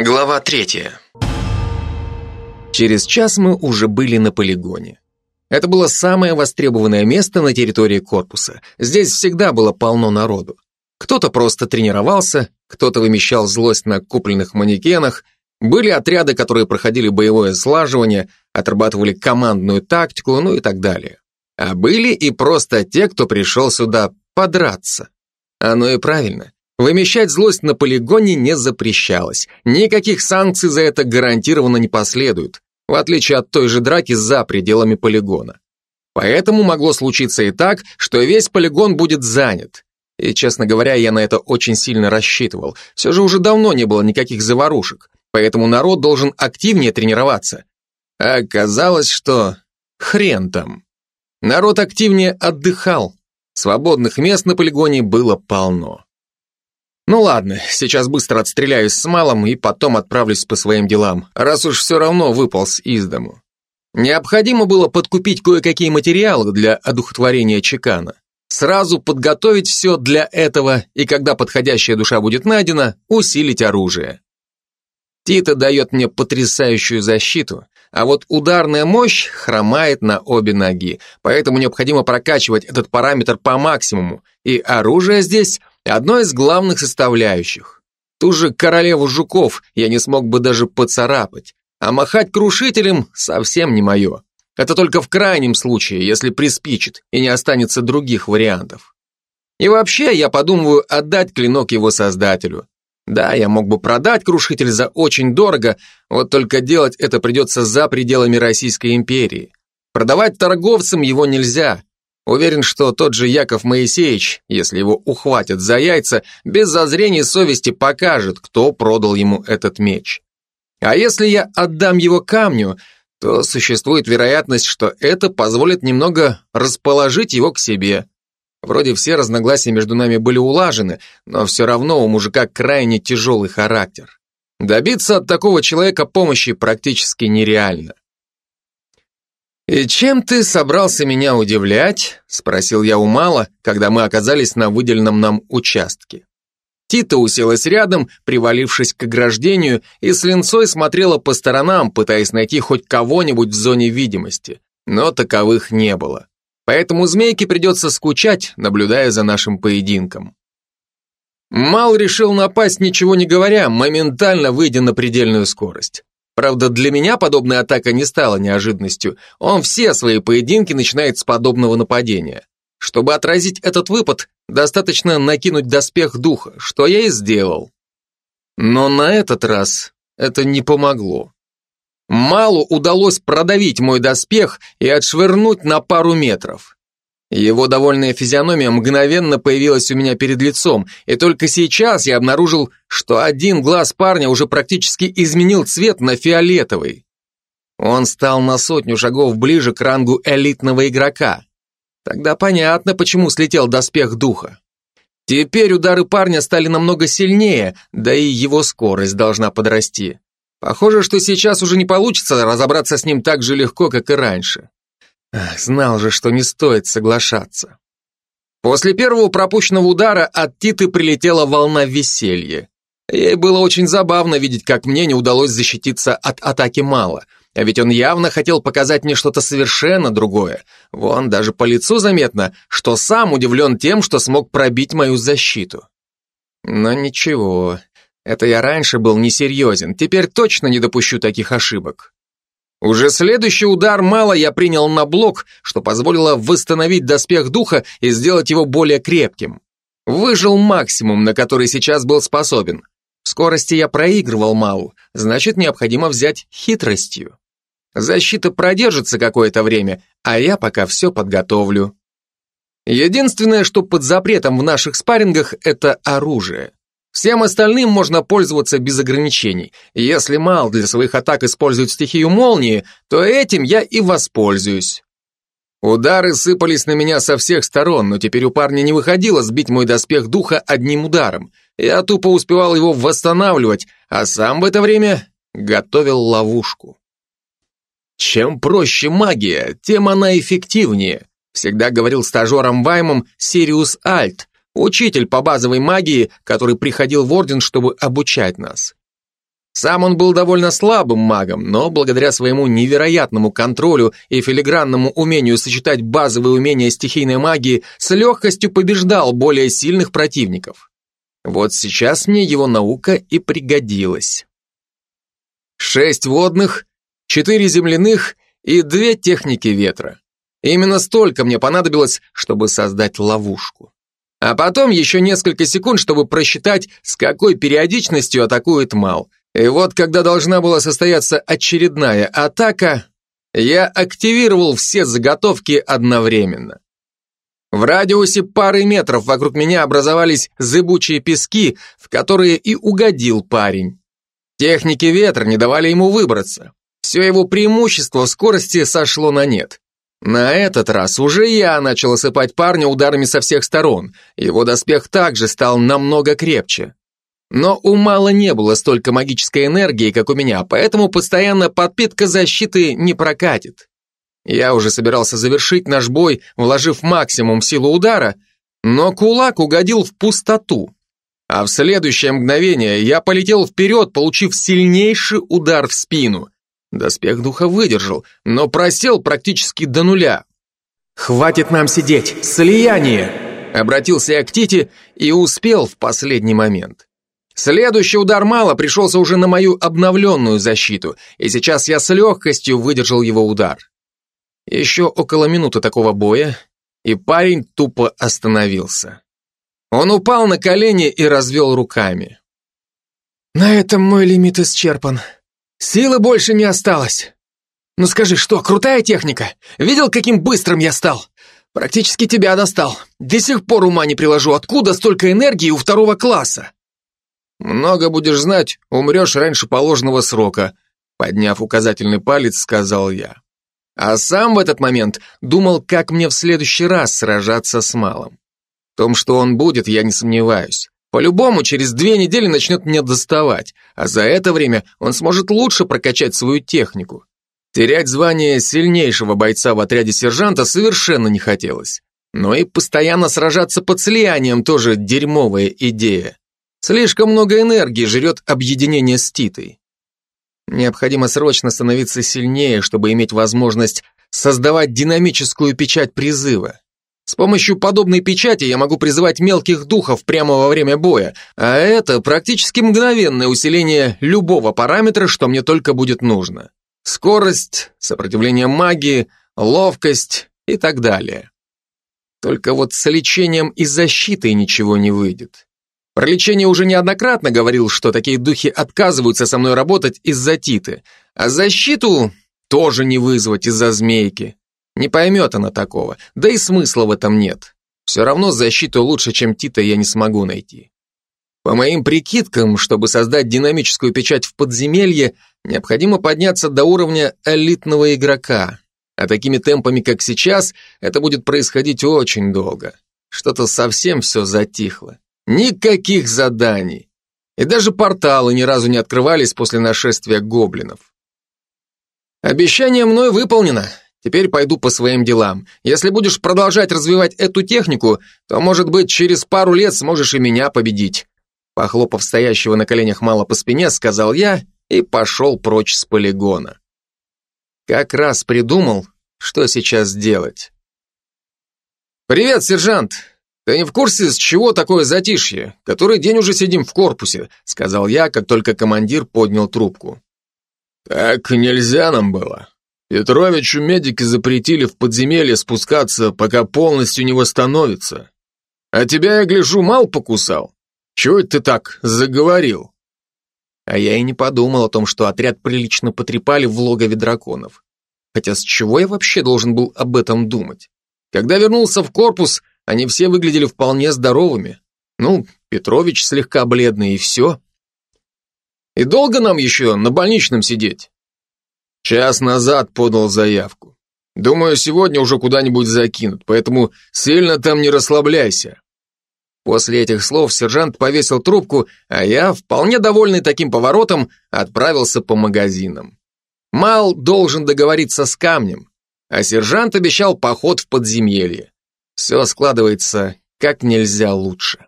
Глава третья. Через час мы уже были на полигоне. Это было самое востребованное место на территории корпуса. Здесь всегда было полно народу. Кто-то просто тренировался, кто-то вымещал злость на купленных манекенах, были отряды, которые проходили боевое слаживание, отрабатывали командную тактику, ну и так далее. А были и просто те, кто пришел сюда подраться. Оно и правильно. Вымещать злость на полигоне не запрещалось. Никаких санкций за это гарантированно не последует, в отличие от той же драки за пределами полигона. Поэтому могло случиться и так, что весь полигон будет занят. И, честно говоря, я на это очень сильно рассчитывал. Все же уже давно не было никаких заварушек, поэтому народ должен активнее тренироваться. А оказалось, что хрен там. Народ активнее отдыхал. Свободных мест на полигоне было полно. Ну ладно, сейчас быстро отстреляюсь с малым и потом отправлюсь по своим делам, раз уж все равно выполз из дому. Необходимо было подкупить кое-какие материалы для одухотворения чекана. Сразу подготовить все для этого, и когда подходящая душа будет найдена, усилить оружие. Тита дает мне потрясающую защиту, а вот ударная мощь хромает на обе ноги, поэтому необходимо прокачивать этот параметр по максимуму, и оружие здесь одной из главных составляющих. Ту же королеву жуков я не смог бы даже поцарапать, а махать крушителем совсем не мое. Это только в крайнем случае, если приспичит и не останется других вариантов. И вообще, я подумываю отдать клинок его создателю. Да, я мог бы продать крушитель за очень дорого, вот только делать это придется за пределами Российской империи. Продавать торговцам его нельзя, Уверен, что тот же Яков Моисеевич, если его ухватят за яйца, без зазрения совести покажет, кто продал ему этот меч. А если я отдам его камню, то существует вероятность, что это позволит немного расположить его к себе. Вроде все разногласия между нами были улажены, но все равно у мужика крайне тяжелый характер. Добиться от такого человека помощи практически нереально. «И чем ты собрался меня удивлять?» – спросил я у Мала, когда мы оказались на выделенном нам участке. Тита уселась рядом, привалившись к ограждению, и с линцой смотрела по сторонам, пытаясь найти хоть кого-нибудь в зоне видимости, но таковых не было. Поэтому змейке придется скучать, наблюдая за нашим поединком. Мал решил напасть, ничего не говоря, моментально выйдя на предельную скорость. Правда, для меня подобная атака не стала неожиданностью. Он все свои поединки начинает с подобного нападения. Чтобы отразить этот выпад, достаточно накинуть доспех духа, что я и сделал. Но на этот раз это не помогло. Малу удалось продавить мой доспех и отшвырнуть на пару метров. Его довольная физиономия мгновенно появилась у меня перед лицом, и только сейчас я обнаружил, что один глаз парня уже практически изменил цвет на фиолетовый. Он стал на сотню шагов ближе к рангу элитного игрока. Тогда понятно, почему слетел доспех духа. Теперь удары парня стали намного сильнее, да и его скорость должна подрасти. Похоже, что сейчас уже не получится разобраться с ним так же легко, как и раньше. Знал же, что не стоит соглашаться. После первого пропущенного удара от Титы прилетела волна веселья. Ей было очень забавно видеть, как мне не удалось защититься от атаки Мала. А ведь он явно хотел показать мне что-то совершенно другое. Вон, даже по лицу заметно, что сам удивлен тем, что смог пробить мою защиту. Но ничего, это я раньше был несерьезен, теперь точно не допущу таких ошибок. Уже следующий удар мало я принял на блок, что позволило восстановить доспех духа и сделать его более крепким. Выжил максимум, на который сейчас был способен. В скорости я проигрывал Мау, значит, необходимо взять хитростью. Защита продержится какое-то время, а я пока все подготовлю. Единственное, что под запретом в наших спаррингах, это оружие. Всем остальным можно пользоваться без ограничений. Если Мал для своих атак использует стихию молнии, то этим я и воспользуюсь. Удары сыпались на меня со всех сторон, но теперь у парня не выходило сбить мой доспех духа одним ударом. Я тупо успевал его восстанавливать, а сам в это время готовил ловушку. Чем проще магия, тем она эффективнее, всегда говорил стажерам Ваймом Сириус Альт, Учитель по базовой магии, который приходил в Орден, чтобы обучать нас. Сам он был довольно слабым магом, но благодаря своему невероятному контролю и филигранному умению сочетать базовые умения стихийной магии с легкостью побеждал более сильных противников. Вот сейчас мне его наука и пригодилась. Шесть водных, четыре земляных и две техники ветра. Именно столько мне понадобилось, чтобы создать ловушку. А потом еще несколько секунд, чтобы просчитать, с какой периодичностью атакует Мал. И вот, когда должна была состояться очередная атака, я активировал все заготовки одновременно. В радиусе пары метров вокруг меня образовались зыбучие пески, в которые и угодил парень. Техники ветра не давали ему выбраться. Все его преимущество скорости сошло на нет. На этот раз уже я начал осыпать парня ударами со всех сторон. Его доспех также стал намного крепче. Но у Мала не было столько магической энергии, как у меня, поэтому постоянно подпитка защиты не прокатит. Я уже собирался завершить наш бой, вложив максимум силы удара, но кулак угодил в пустоту. А в следующее мгновение я полетел вперед, получив сильнейший удар в спину. Доспех духа выдержал, но просел практически до нуля. «Хватит нам сидеть! Слияние!» Обратился я к Тите и успел в последний момент. Следующий удар мало пришелся уже на мою обновленную защиту, и сейчас я с легкостью выдержал его удар. Еще около минуты такого боя, и парень тупо остановился. Он упал на колени и развел руками. «На этом мой лимит исчерпан», Силы больше не осталось. Ну скажи, что, крутая техника? Видел, каким быстрым я стал? Практически тебя достал. До сих пор ума не приложу, откуда столько энергии у второго класса? Много будешь знать, умрешь раньше положенного срока, подняв указательный палец, сказал я. А сам в этот момент думал, как мне в следующий раз сражаться с малым. В том, что он будет, я не сомневаюсь. По-любому, через две недели начнет меня доставать, а за это время он сможет лучше прокачать свою технику. Терять звание сильнейшего бойца в отряде сержанта совершенно не хотелось. Но и постоянно сражаться под слиянием тоже дерьмовая идея. Слишком много энергии жрет объединение с Титой. Необходимо срочно становиться сильнее, чтобы иметь возможность создавать динамическую печать призыва. С помощью подобной печати я могу призывать мелких духов прямо во время боя, а это практически мгновенное усиление любого параметра, что мне только будет нужно. Скорость, сопротивление магии, ловкость и так далее. Только вот с лечением и защитой ничего не выйдет. Про лечение уже неоднократно говорил, что такие духи отказываются со мной работать из-за Титы, а защиту тоже не вызвать из-за змейки. Не поймет она такого, да и смысла в этом нет. Все равно защиту лучше, чем Тита, я не смогу найти. По моим прикидкам, чтобы создать динамическую печать в подземелье, необходимо подняться до уровня элитного игрока. А такими темпами, как сейчас, это будет происходить очень долго. Что-то совсем все затихло. Никаких заданий. И даже порталы ни разу не открывались после нашествия гоблинов. Обещание мной выполнено. Теперь пойду по своим делам. Если будешь продолжать развивать эту технику, то, может быть, через пару лет сможешь и меня победить. Похлопав стоящего на коленях мало по спине, сказал я и пошел прочь с полигона. Как раз придумал, что сейчас делать. «Привет, сержант! Ты не в курсе, с чего такое затишье? Который день уже сидим в корпусе», сказал я, как только командир поднял трубку. «Так нельзя нам было. Петровичу медики запретили в подземелье спускаться, пока полностью не восстановится. А тебя, я гляжу, мал покусал. Чего это ты так заговорил? А я и не подумал о том, что отряд прилично потрепали в логове драконов. Хотя с чего я вообще должен был об этом думать? Когда вернулся в корпус, они все выглядели вполне здоровыми. Ну, Петрович слегка бледный и все. И долго нам еще на больничном сидеть? Час назад подал заявку. Думаю, сегодня уже куда-нибудь закинут, поэтому сильно там не расслабляйся. После этих слов сержант повесил трубку, а я, вполне довольный таким поворотом, отправился по магазинам. Мал должен договориться с камнем, а сержант обещал поход в подземелье. Все складывается как нельзя лучше.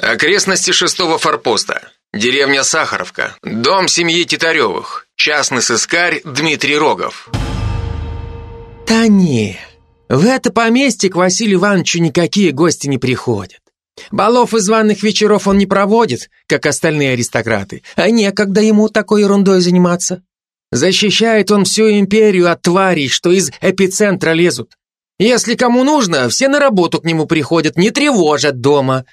Окрестности шестого форпоста. Деревня Сахаровка. Дом семьи Титаревых. Частный сыскарь Дмитрий Рогов. Да не, в это поместье к Василию Ивановичу никакие гости не приходят. Балов и званых вечеров он не проводит, как остальные аристократы, а некогда ему такой ерундой заниматься. Защищает он всю империю от тварей, что из эпицентра лезут. Если кому нужно, все на работу к нему приходят, не тревожат дома.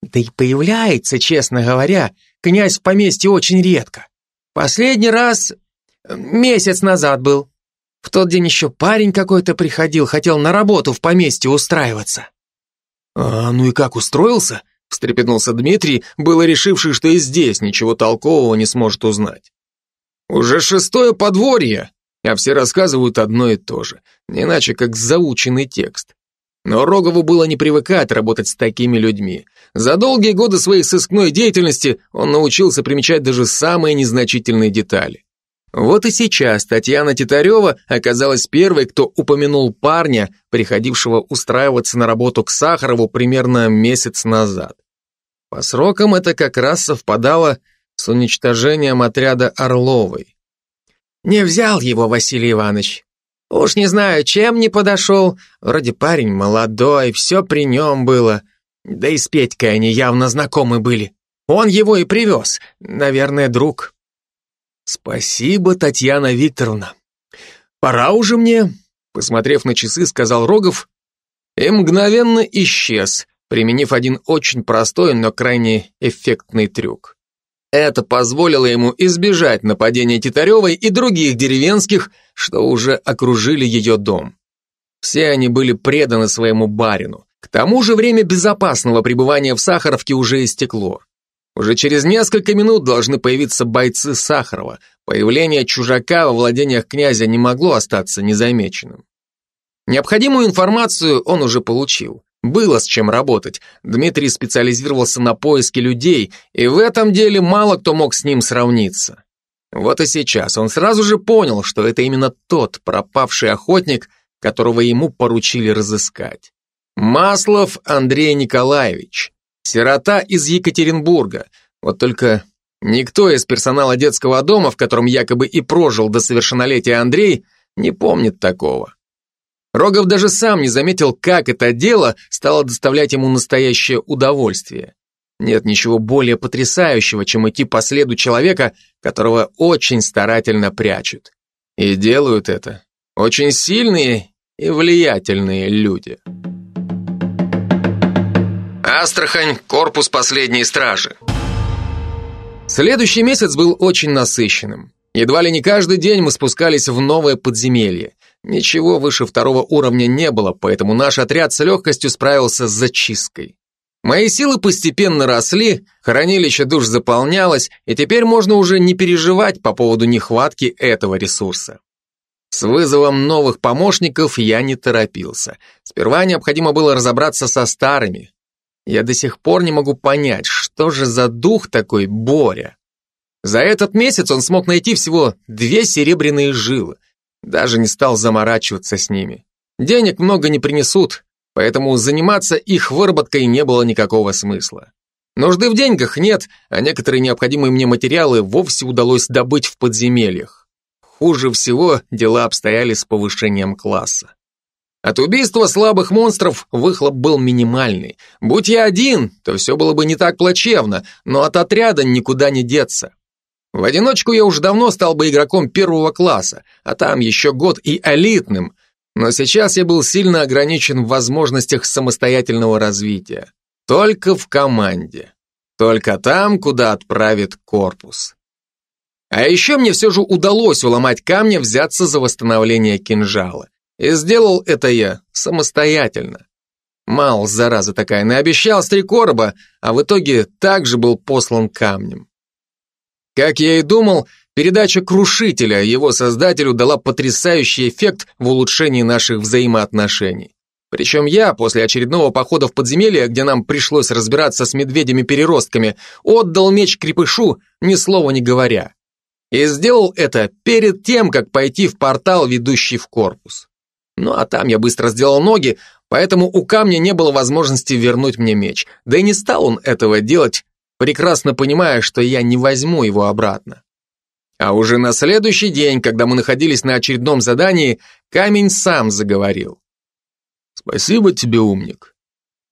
Да и появляется, честно говоря, князь в поместье очень редко. Последний раз э, месяц назад был. В тот день еще парень какой-то приходил, хотел на работу в поместье устраиваться. «А ну и как устроился?» — встрепенулся Дмитрий, было решивший, что и здесь ничего толкового не сможет узнать. «Уже шестое подворье, а все рассказывают одно и то же, не иначе как заученный текст. Но Рогову было не привыкать работать с такими людьми. За долгие годы своей сыскной деятельности он научился примечать даже самые незначительные детали. Вот и сейчас Татьяна Титарева оказалась первой, кто упомянул парня, приходившего устраиваться на работу к Сахарову примерно месяц назад. По срокам это как раз совпадало с уничтожением отряда Орловой. «Не взял его Василий Иванович. Уж не знаю, чем не подошел. Вроде парень молодой, все при нем было. Да и с Петькой они явно знакомы были. Он его и привез. Наверное, друг». «Спасибо, Татьяна Викторовна. Пора уже мне», — посмотрев на часы, сказал Рогов, и мгновенно исчез, применив один очень простой, но крайне эффектный трюк. Это позволило ему избежать нападения Титаревой и других деревенских, что уже окружили ее дом. Все они были преданы своему барину. К тому же время безопасного пребывания в Сахаровке уже истекло. Уже через несколько минут должны появиться бойцы Сахарова. Появление чужака во владениях князя не могло остаться незамеченным. Необходимую информацию он уже получил. Было с чем работать. Дмитрий специализировался на поиске людей, и в этом деле мало кто мог с ним сравниться. Вот и сейчас он сразу же понял, что это именно тот пропавший охотник, которого ему поручили разыскать. Маслов Андрей Николаевич, Сирота из Екатеринбурга. Вот только никто из персонала детского дома, в котором якобы и прожил до совершеннолетия Андрей, не помнит такого. Рогов даже сам не заметил, как это дело стало доставлять ему настоящее удовольствие. Нет ничего более потрясающего, чем идти по следу человека, которого очень старательно прячут. И делают это очень сильные и влиятельные люди. Астрахань, корпус последней стражи. Следующий месяц был очень насыщенным. Едва ли не каждый день мы спускались в новое подземелье. Ничего выше второго уровня не было, поэтому наш отряд с легкостью справился с зачисткой. Мои силы постепенно росли, хранилище душ заполнялось, и теперь можно уже не переживать по поводу нехватки этого ресурса. С вызовом новых помощников я не торопился. Сперва необходимо было разобраться со старыми. Я до сих пор не могу понять, что же за дух такой Боря. За этот месяц он смог найти всего две серебряные жилы. Даже не стал заморачиваться с ними. Денег много не принесут, поэтому заниматься их выработкой не было никакого смысла. Нужды в деньгах нет, а некоторые необходимые мне материалы вовсе удалось добыть в подземельях. Хуже всего дела обстояли с повышением класса. От убийства слабых монстров выхлоп был минимальный. Будь я один, то все было бы не так плачевно, но от отряда никуда не деться. В одиночку я уже давно стал бы игроком первого класса, а там еще год и элитным, но сейчас я был сильно ограничен в возможностях самостоятельного развития. Только в команде. Только там, куда отправит корпус. А еще мне все же удалось уломать камня взяться за восстановление кинжала. И сделал это я самостоятельно. Мал, зараза такая, наобещал с три короба, а в итоге также был послан камнем. Как я и думал, передача Крушителя его создателю дала потрясающий эффект в улучшении наших взаимоотношений. Причем я, после очередного похода в подземелье, где нам пришлось разбираться с медведями-переростками, отдал меч крепышу, ни слова не говоря. И сделал это перед тем, как пойти в портал, ведущий в корпус. Ну а там я быстро сделал ноги, поэтому у камня не было возможности вернуть мне меч. Да и не стал он этого делать, прекрасно понимая, что я не возьму его обратно. А уже на следующий день, когда мы находились на очередном задании, камень сам заговорил. «Спасибо тебе, умник.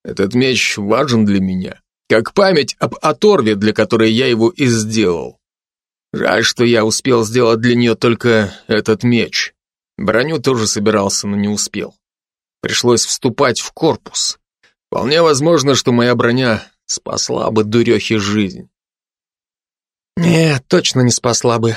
Этот меч важен для меня, как память об оторве, для которой я его и сделал. Жаль, что я успел сделать для нее только этот меч. Броню тоже собирался, но не успел. Пришлось вступать в корпус. Вполне возможно, что моя броня спасла бы дурехе жизнь. Нет, точно не спасла бы.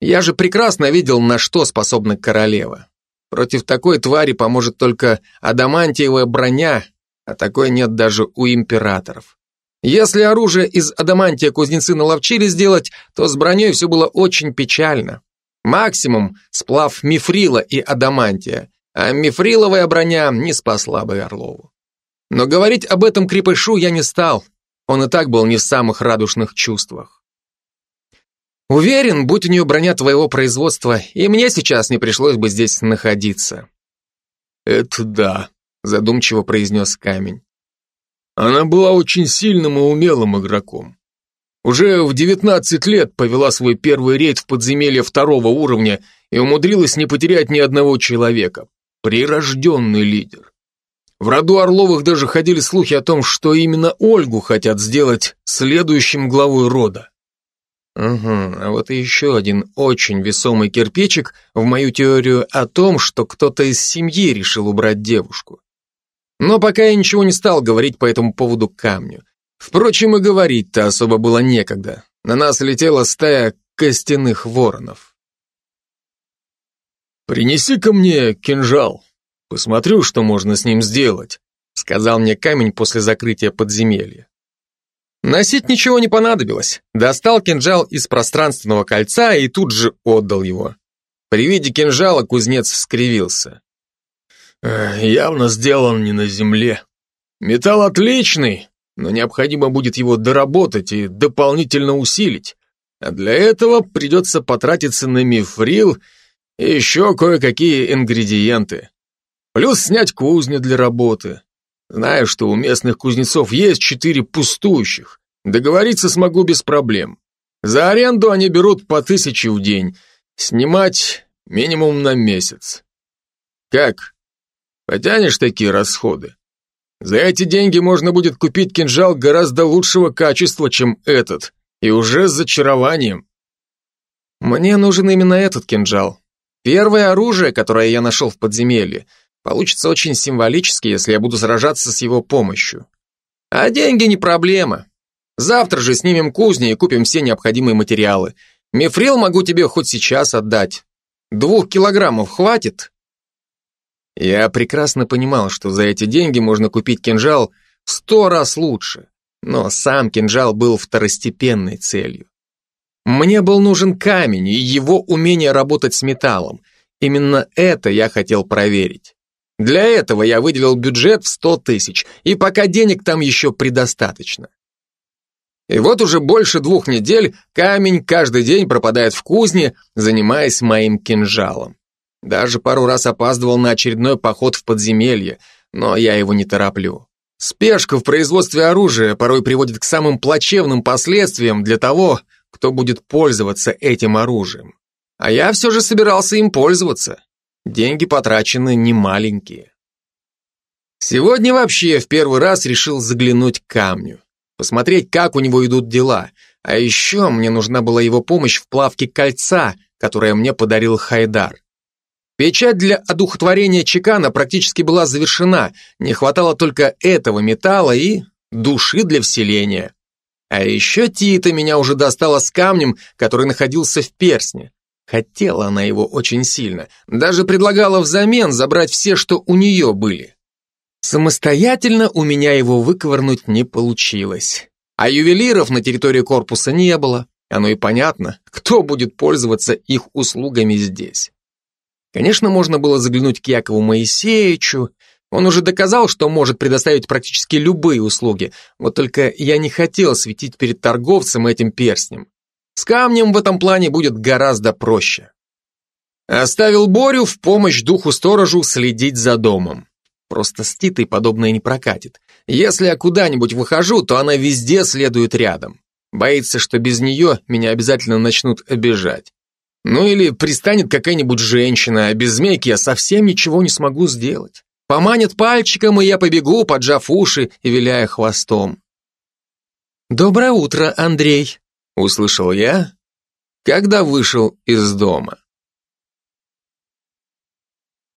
Я же прекрасно видел, на что способна королева. Против такой твари поможет только адамантиевая броня, а такой нет даже у императоров. Если оружие из адамантия кузнецы наловчили сделать, то с броней все было очень печально. Максимум сплав мифрила и адамантия, а мифриловая броня не спасла бы Орлову. Но говорить об этом крепышу я не стал, он и так был не в самых радушных чувствах. Уверен, будь у нее броня твоего производства, и мне сейчас не пришлось бы здесь находиться. Это да, задумчиво произнес камень. Она была очень сильным и умелым игроком. Уже в 19 лет повела свой первый рейд в подземелье второго уровня и умудрилась не потерять ни одного человека. Прирожденный лидер. В роду Орловых даже ходили слухи о том, что именно Ольгу хотят сделать следующим главой рода. Угу, а вот и еще один очень весомый кирпичик в мою теорию о том, что кто-то из семьи решил убрать девушку. Но пока я ничего не стал говорить по этому поводу камню. Впрочем, и говорить-то особо было некогда. На нас летела стая костяных воронов. «Принеси ко мне кинжал. Посмотрю, что можно с ним сделать», сказал мне камень после закрытия подземелья. Носить ничего не понадобилось. Достал кинжал из пространственного кольца и тут же отдал его. При виде кинжала кузнец скривился. «Явно сделан не на земле. Металл отличный, но необходимо будет его доработать и дополнительно усилить. А для этого придется потратиться на мифрил и еще кое-какие ингредиенты. Плюс снять кузню для работы. Знаю, что у местных кузнецов есть четыре пустующих. Договориться смогу без проблем. За аренду они берут по тысяче в день. Снимать минимум на месяц. Как? Потянешь такие расходы? За эти деньги можно будет купить кинжал гораздо лучшего качества, чем этот, и уже с зачарованием. Мне нужен именно этот кинжал. Первое оружие, которое я нашел в подземелье — Получится очень символически, если я буду сражаться с его помощью. А деньги не проблема. Завтра же снимем кузни и купим все необходимые материалы. Мифрил могу тебе хоть сейчас отдать. Двух килограммов хватит? Я прекрасно понимал, что за эти деньги можно купить кинжал в сто раз лучше, но сам кинжал был второстепенной целью. Мне был нужен камень и его умение работать с металлом. Именно это я хотел проверить. Для этого я выделил бюджет в 100 тысяч, и пока денег там еще предостаточно. И вот уже больше двух недель камень каждый день пропадает в кузне, занимаясь моим кинжалом. Даже пару раз опаздывал на очередной поход в подземелье, но я его не тороплю. Спешка в производстве оружия порой приводит к самым плачевным последствиям для того, кто будет пользоваться этим оружием. А я все же собирался им пользоваться. Деньги потрачены немаленькие. Сегодня вообще в первый раз решил заглянуть к камню, посмотреть, как у него идут дела. А еще мне нужна была его помощь в плавке кольца, которое мне подарил Хайдар. Печать для одухотворения чекана практически была завершена, не хватало только этого металла и души для вселения. А еще Тита меня уже достала с камнем, который находился в персне. Хотела она его очень сильно, даже предлагала взамен забрать все, что у нее были. Самостоятельно у меня его выковырнуть не получилось. А ювелиров на территории корпуса не было. Оно и понятно, кто будет пользоваться их услугами здесь. Конечно, можно было заглянуть к Якову Моисеевичу. Он уже доказал, что может предоставить практически любые услуги. Вот только я не хотел светить перед торговцем этим перстнем. С камнем в этом плане будет гораздо проще. Оставил Борю в помощь духу-сторожу следить за домом. Просто с Титой подобное не прокатит. Если я куда-нибудь выхожу, то она везде следует рядом. Боится, что без нее меня обязательно начнут обижать. Ну или пристанет какая-нибудь женщина, а без змейки я совсем ничего не смогу сделать. Поманит пальчиком, и я побегу, поджав уши и виляя хвостом. «Доброе утро, Андрей», — услышал я, когда вышел из дома.